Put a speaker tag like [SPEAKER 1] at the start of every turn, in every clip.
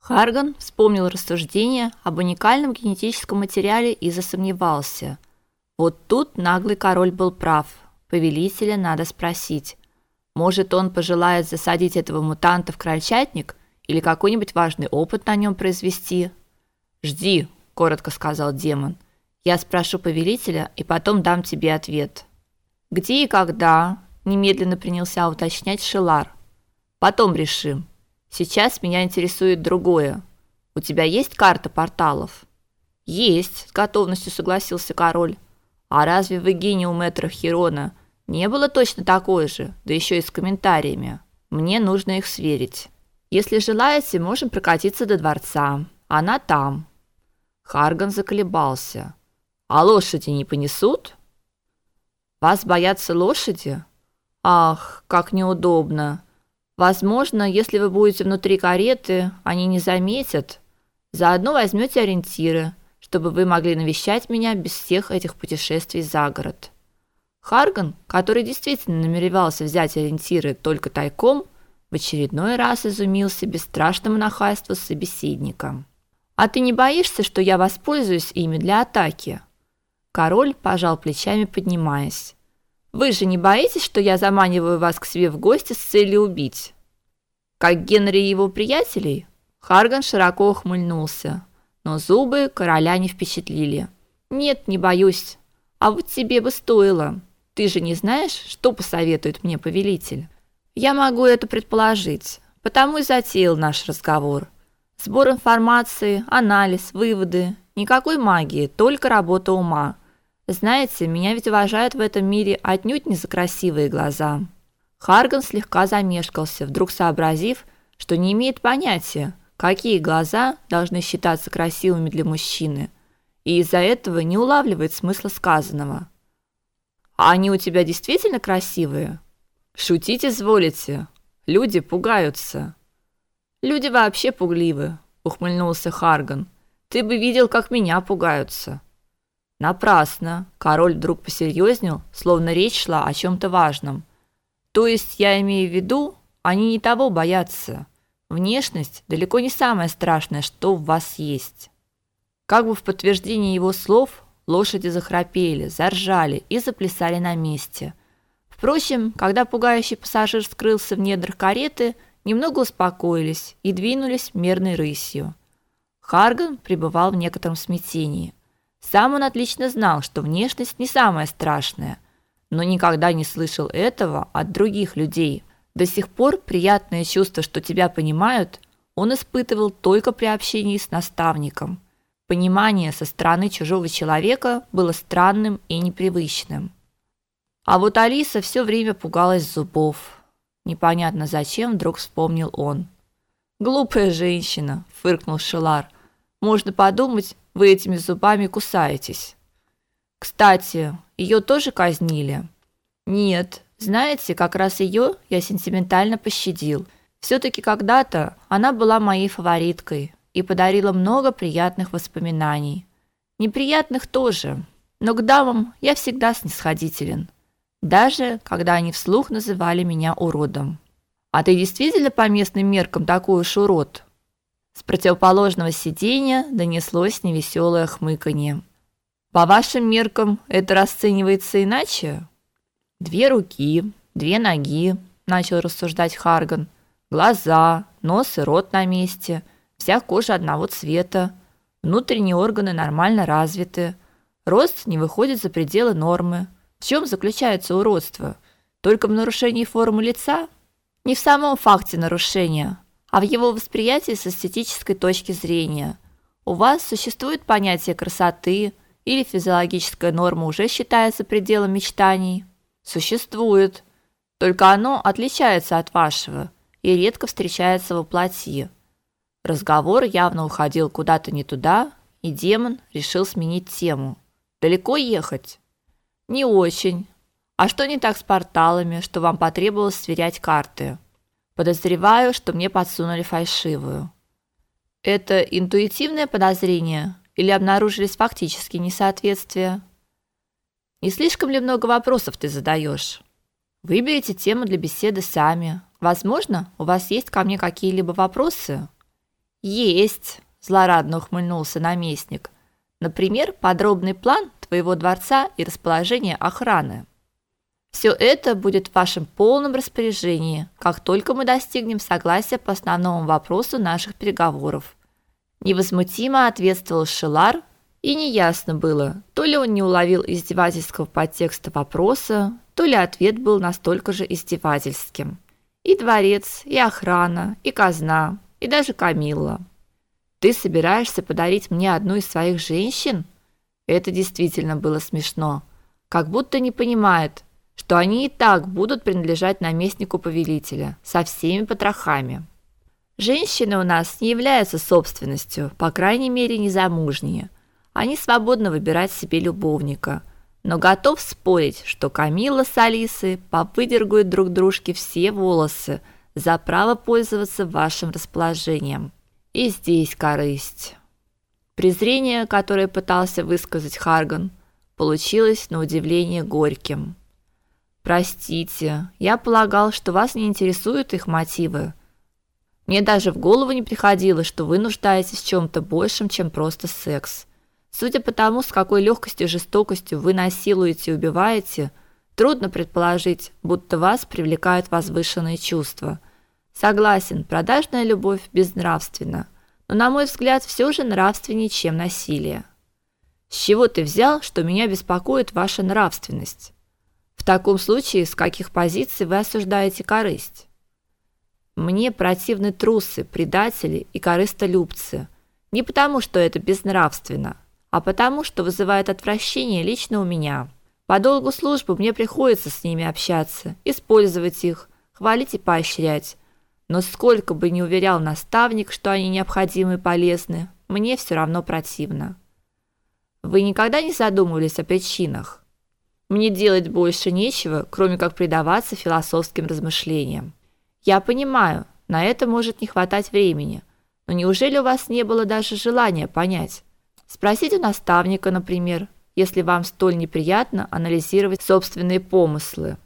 [SPEAKER 1] Харган вспомнил рассуждение об уникальном генетическом материале и засомневался. Вот тут наглый король был прав. Повелителя надо спросить. Может, он пожелает засадить этого мутанта в крольчатник или какой-нибудь важный опыт на нем произвести? "Жди", коротко сказал демон. "Я спрошу повелителя и потом дам тебе ответ". "Где и когда?" немедленно принялся уточнять Шелар. "Потом решим. Сейчас меня интересует другое. У тебя есть карта порталов?" "Есть", с готовностью согласился король. "А разве в Эгине у мэтра Хирона не было точно такой же, да еще и с комментариями. Мне нужно их сверить. Если желаете, можем прокатиться до дворца. Она там. Харган заколебался. А лошади не понесут? Вас боятся лошади? Ах, как неудобно. Возможно, если вы будете внутри кареты, они не заметят. Заодно возьмете ориентиры, чтобы вы могли навещать меня без всех этих путешествий за город. Харган, который действительно намеревался взять ориентиры только тайком, в очередной раз изумился бесстрашному нахальству собеседника. А ты не боишься, что я воспользуюсь ими для атаки? Король пожал плечами, поднимаясь. Вы же не боитесь, что я заманиваю вас к себе в гости с целью убить? Как Генри и его приятелей? Харган широко ухмыльнулся, но зубы короля не впечатлили. Нет, не боюсь. А вот тебе бы стоило. Ты же не знаешь, что посоветует мне повелитель? Я могу это предположить, потому и затеял наш разговор. Сбор информации, анализ, выводы. Никакой магии, только работа ума. Знаете, меня ведь уважают в этом мире отнюдь не за красивые глаза. Харган слегка замешкался, вдруг сообразив, что не имеет понятия, какие глаза должны считаться красивыми для мужчины, и из-за этого не улавливает смысла сказанного. А они у тебя действительно красивые? Шутить изволите? Люди пугаются. Люди вообще пугливы, ухмыльнулся Харган. Ты бы видел, как меня пугаются. Напрасно. Король вдруг посерьезнел, словно речь шла о чем то важном. То есть я имею в виду, они не того боятся. Внешность далеко не самое страшное, что в вас есть. Как бы в подтверждение его слов, Лошади захрапели, заржали и заплясали на месте. Впрочем, когда пугающий пассажир скрылся в недрах кареты, немного успокоились и двинулись мерной рысью. Харган пребывал в некотором смятении. Сам он отлично знал, что внешность не самое страшное, но никогда не слышал этого от других людей. До сих пор приятное чувство, что тебя понимают, он испытывал только при общении с наставником – Понимание со стороны чужого человека было странным и непривычным. А вот Алиса все время пугалась зубов. Непонятно зачем вдруг вспомнил он. Глупая женщина, фыркнул Шелар. Можно подумать, вы этими зубами кусаетесь. Кстати, ее тоже казнили. Нет, знаете, как раз ее я сентиментально пощадил. все таки когда-то она была моей фавориткой, и подарила много приятных воспоминаний. Неприятных тоже, но к дамам я всегда снисходителен, даже когда они вслух называли меня уродом. А ты действительно по местным меркам такой уж урод? С противоположного сиденья донеслось невеселое хмыканье. По вашим меркам это расценивается иначе? Две руки, две ноги, начал рассуждать Харган. Глаза, нос и рот на месте – Вся кожа одного цвета, внутренние органы нормально развиты, рост не выходит за пределы нормы. В чем заключается уродство? Только в нарушении формы лица? Не в самом факте нарушения, а в его восприятии с эстетической точки зрения. У вас существует понятие красоты или физиологическая норма уже считается пределом мечтаний? Существует. Только оно отличается от вашего и редко встречается во плоти. Разговор явно уходил куда-то не туда, и демон решил сменить тему. Далеко ехать? Не очень. А что не так с порталами, что вам потребовалось сверять карты? Подозреваю, что мне подсунули фальшивую. Это интуитивное подозрение или обнаружились фактические несоответствия? Не слишком ли много вопросов ты задаешь? Выберите тему для беседы сами. Возможно, у вас есть ко мне какие-либо вопросы? Есть, злорадно ухмыльнулся наместник. Например, подробный план твоего дворца и расположение охраны. Все это будет в вашем полном распоряжении, как только мы достигнем согласия по основному вопросу наших переговоров. Невозмутимо ответствовал Шилар, и неясно было, то ли он не уловил издевательского подтекста вопроса, то ли ответ был настолько же издевательским. И дворец, и охрана, и казна, и даже Камилла. Ты собираешься подарить мне одну из своих женщин? Это действительно было смешно. Как будто не понимает, что они и так будут принадлежать наместнику повелителя со всеми потрохами. Женщины у нас не являются собственностью, по крайней мере, незамужние. Они свободно выбирать себе любовника. Но готов спорить, что Камилла с Алисой повыдергают друг дружке все волосы за право пользоваться вашим расположением. И здесь корысть. Презрение, которое пытался высказать Харган, получилось на удивление горьким. Простите, я полагал, что вас не интересуют их мотивы. Мне даже в голову не приходило, что вы нуждаетесь в чем то большем, чем просто секс. Судя по тому, с какой легкостью и жестокостью вы насилуете и убиваете, трудно предположить, будто вас привлекают возвышенные чувства. Согласен, продажная любовь безнравственна, но на мой взгляд, все же нравственнее, чем насилие. С чего ты взял, что меня беспокоит ваша нравственность? В таком случае, с каких позиций вы осуждаете корысть? Мне противны трусы, предатели и корыстолюбцы. Не потому, что это безнравственно, а потому, что вызывает отвращение лично у меня. По долгу службы мне приходится с ними общаться, использовать их, хвалить и поощрять. Но сколько бы ни уверял наставник, что они необходимы и полезны, мне все равно противно. Вы никогда не задумывались о причинах? Мне делать больше нечего, кроме как предаваться философским размышлениям. Я понимаю, на это может не хватать времени. Но неужели у вас не было даже желания понять? Спросите у наставника, например, если вам столь неприятно анализировать собственные помыслы.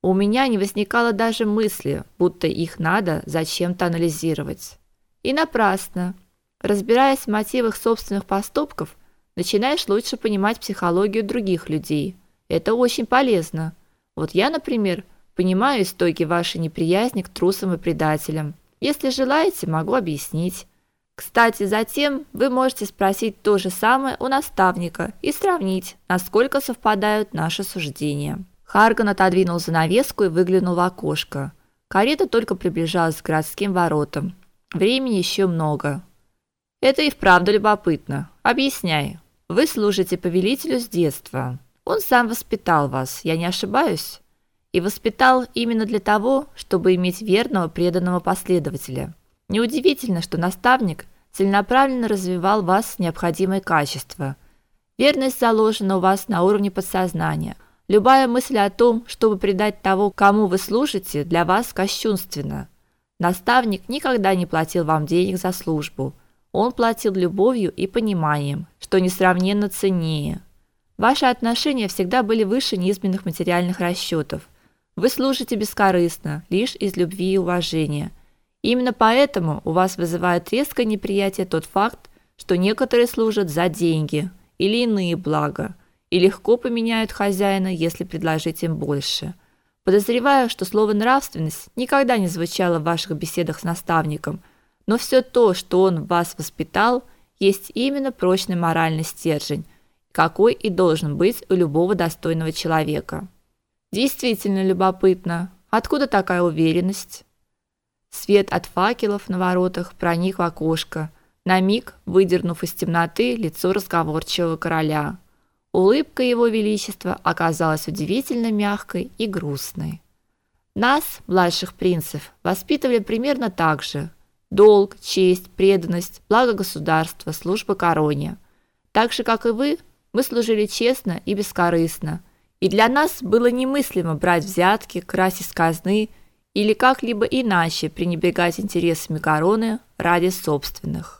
[SPEAKER 1] У меня не возникало даже мысли, будто их надо зачем-то анализировать. И напрасно. Разбираясь в мотивах собственных поступков, начинаешь лучше понимать психологию других людей – это очень полезно. Вот я, например, понимаю истоки вашей неприязни к трусам и предателям. Если желаете, могу объяснить. Кстати, затем вы можете спросить то же самое у наставника и сравнить, насколько совпадают наши суждения. Харган отодвинул занавеску и выглянул в окошко. Карета только приближалась к городским воротам. Времени еще много. Это и вправду любопытно. Объясняй. Вы служите повелителю с детства. Он сам воспитал вас, я не ошибаюсь? И воспитал именно для того, чтобы иметь верного, преданного последователя. Неудивительно, что наставник целенаправленно развивал в вас необходимые качества. Верность заложена у вас на уровне подсознания. Любая мысль о том, чтобы предать того, кому вы служите, для вас кощунственна. Наставник никогда не платил вам денег за службу. Он платил любовью и пониманием, что несравненно ценнее – Ваши отношения всегда были выше низменных материальных расчетов. Вы служите бескорыстно, лишь из любви и уважения. Именно поэтому у вас вызывает резкое неприятие тот факт, что некоторые служат за деньги или иные блага и легко поменяют хозяина, если предложить им больше. Подозреваю, что слово нравственность никогда не звучало в ваших беседах с наставником, но все то, что он вас воспитал, есть именно прочный моральный стержень, какой и должен быть у любого достойного человека. Действительно любопытно, откуда такая уверенность? Свет от факелов на воротах проник в окошко, на миг выдернув из темноты лицо разговорчивого короля. Улыбка его величества оказалась удивительно мягкой и грустной. Нас, младших принцев, воспитывали примерно так же: долг, честь, преданность, благо государства, служба короне. Так же как и вы, мы служили честно и бескорыстно, и для нас было немыслимо брать взятки, красть из казны или как-либо иначе пренебрегать интересами короны ради собственных.